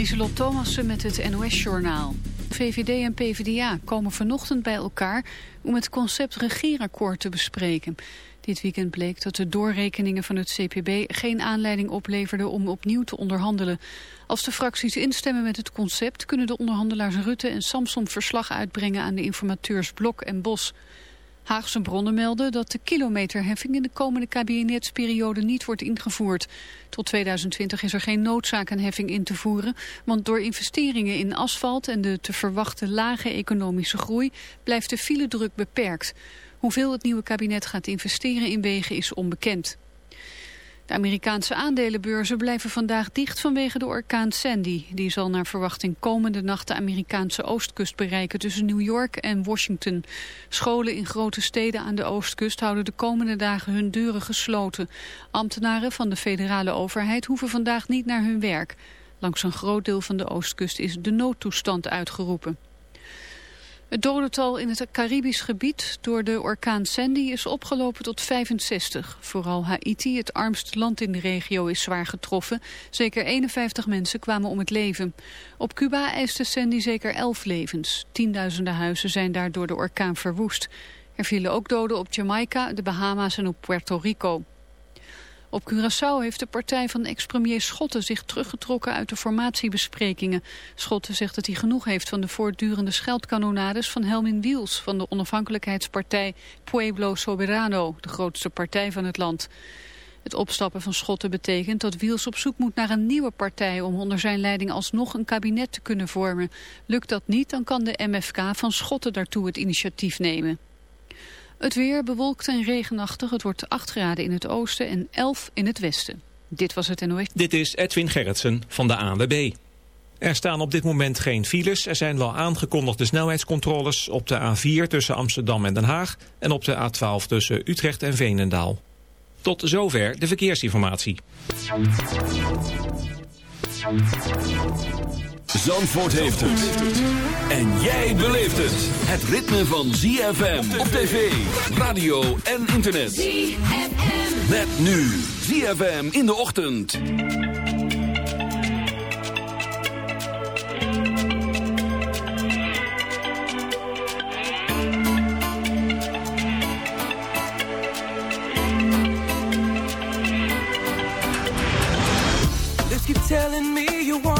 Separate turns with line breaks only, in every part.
Lieselot Thomassen met het NOS-journaal. VVD en PvdA komen vanochtend bij elkaar om het concept regeerakkoord te bespreken. Dit weekend bleek dat de doorrekeningen van het CPB geen aanleiding opleverden om opnieuw te onderhandelen. Als de fracties instemmen met het concept kunnen de onderhandelaars Rutte en Samson verslag uitbrengen aan de informateurs Blok en Bos. Haagse bronnen melden dat de kilometerheffing in de komende kabinetsperiode niet wordt ingevoerd. Tot 2020 is er geen noodzaak een heffing in te voeren, want door investeringen in asfalt en de te verwachten lage economische groei blijft de filedruk beperkt. Hoeveel het nieuwe kabinet gaat investeren in wegen is onbekend. De Amerikaanse aandelenbeurzen blijven vandaag dicht vanwege de orkaan Sandy. Die zal naar verwachting komende nacht de Amerikaanse oostkust bereiken tussen New York en Washington. Scholen in grote steden aan de oostkust houden de komende dagen hun deuren gesloten. Ambtenaren van de federale overheid hoeven vandaag niet naar hun werk. Langs een groot deel van de oostkust is de noodtoestand uitgeroepen. Het dodental in het Caribisch gebied door de orkaan Sandy is opgelopen tot 65. Vooral Haiti, het armste land in de regio, is zwaar getroffen. Zeker 51 mensen kwamen om het leven. Op Cuba eiste Sandy zeker 11 levens. Tienduizenden huizen zijn daar door de orkaan verwoest. Er vielen ook doden op Jamaica, de Bahama's en op Puerto Rico. Op Curaçao heeft de partij van ex-premier Schotten zich teruggetrokken uit de formatiebesprekingen. Schotten zegt dat hij genoeg heeft van de voortdurende scheldkanonades van Helmin Wiels van de onafhankelijkheidspartij Pueblo Soberano, de grootste partij van het land. Het opstappen van Schotten betekent dat Wiels op zoek moet naar een nieuwe partij om onder zijn leiding alsnog een kabinet te kunnen vormen. Lukt dat niet, dan kan de MFK van Schotten daartoe het initiatief nemen. Het weer bewolkt en regenachtig. Het wordt 8 graden in het oosten en 11 in het westen. Dit was het NOS.
Dit is Edwin Gerritsen van de ANWB. Er staan op dit moment geen files. Er zijn wel aangekondigde snelheidscontroles op de A4 tussen Amsterdam en Den Haag... en op de A12 tussen Utrecht en Veenendaal. Tot zover de verkeersinformatie.
Zandvoort heeft het. En jij beleeft het. Het ritme van ZFM op tv, radio en internet. ZFM. Met nu ZFM in de ochtend.
Let's keep telling me you want.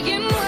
lying.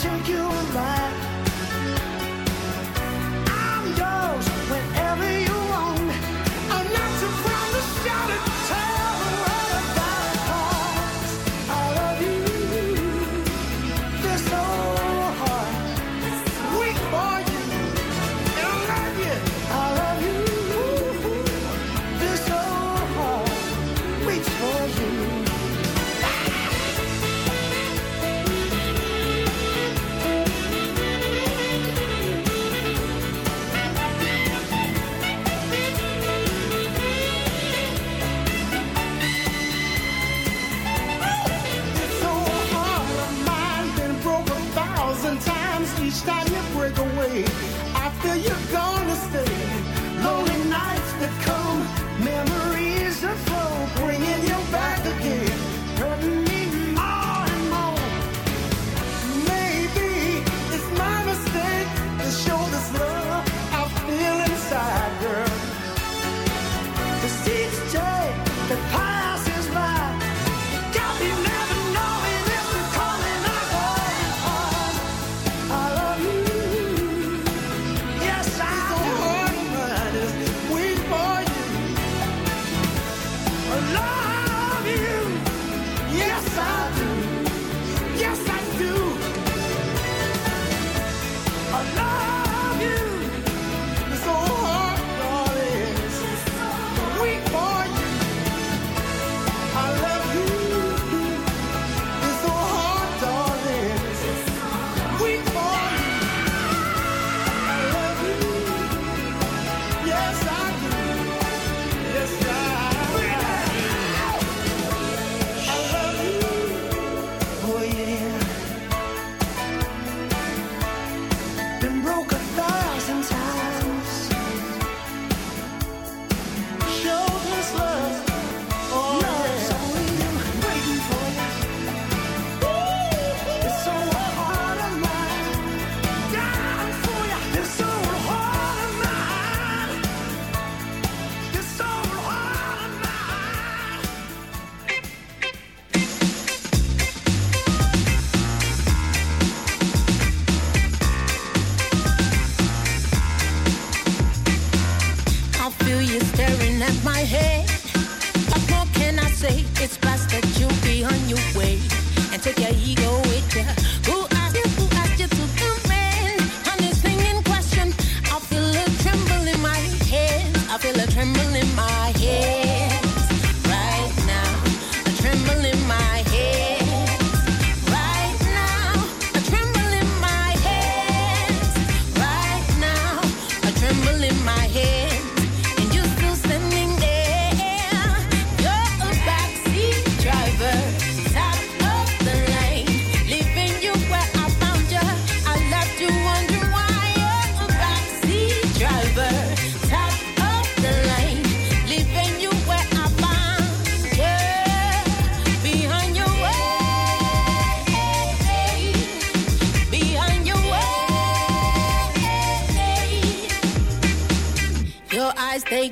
take you.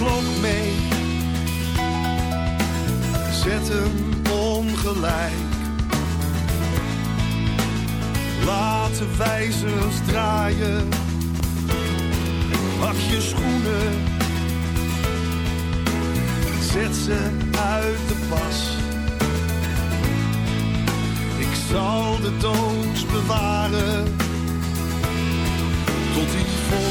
klok mee. Zet hem ongelijk. Laat de wijzers draaien. Pak je schoenen. Zet ze uit de pas. Ik zal de dood bewaren. Tot iets vol.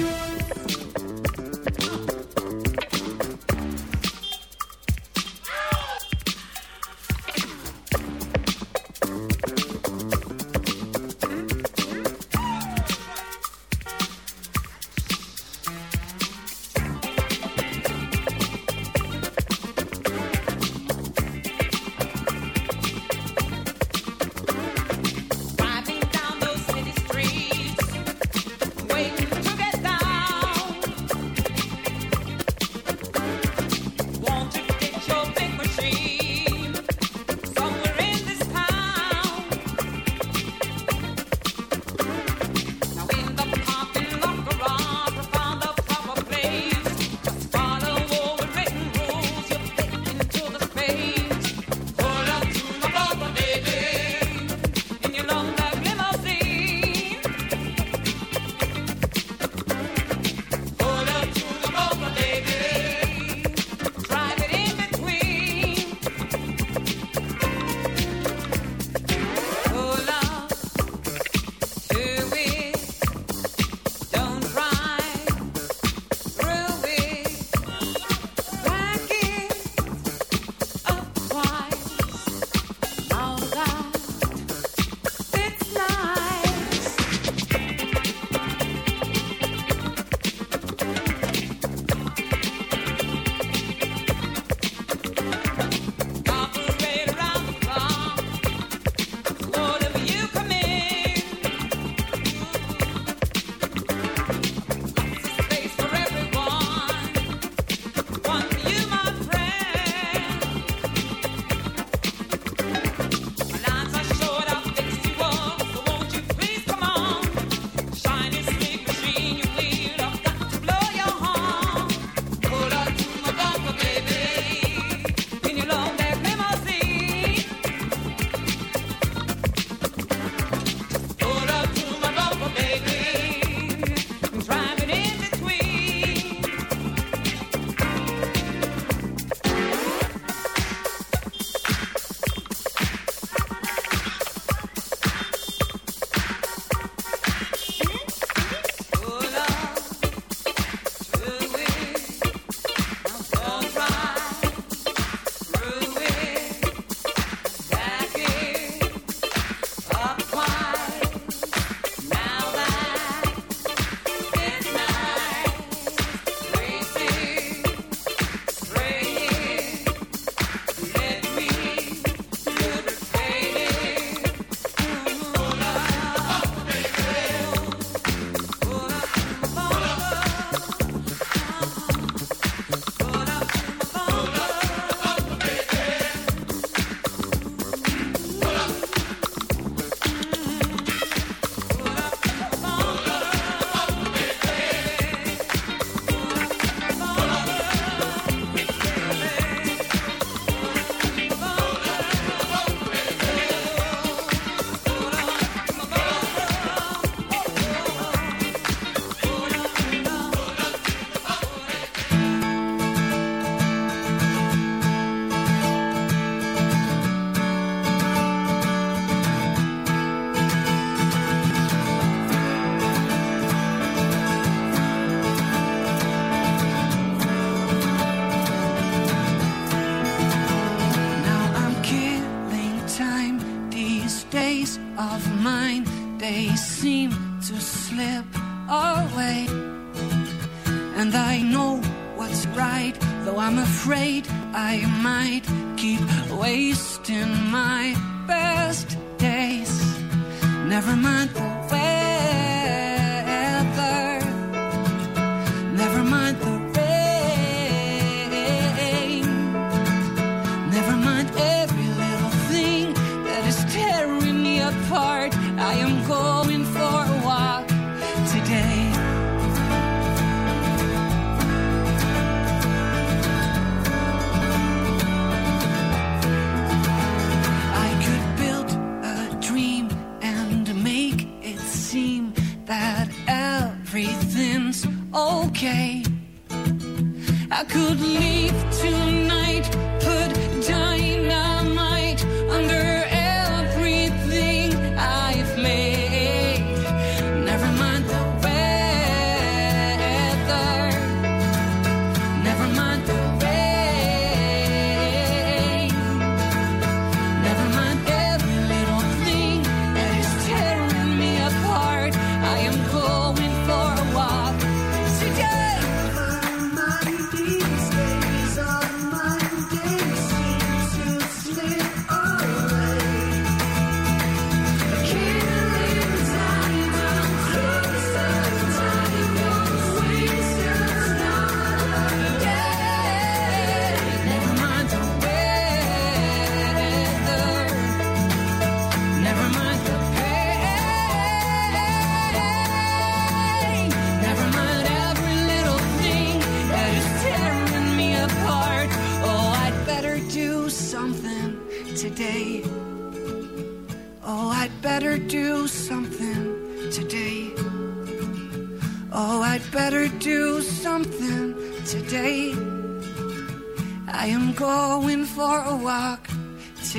I
might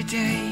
today.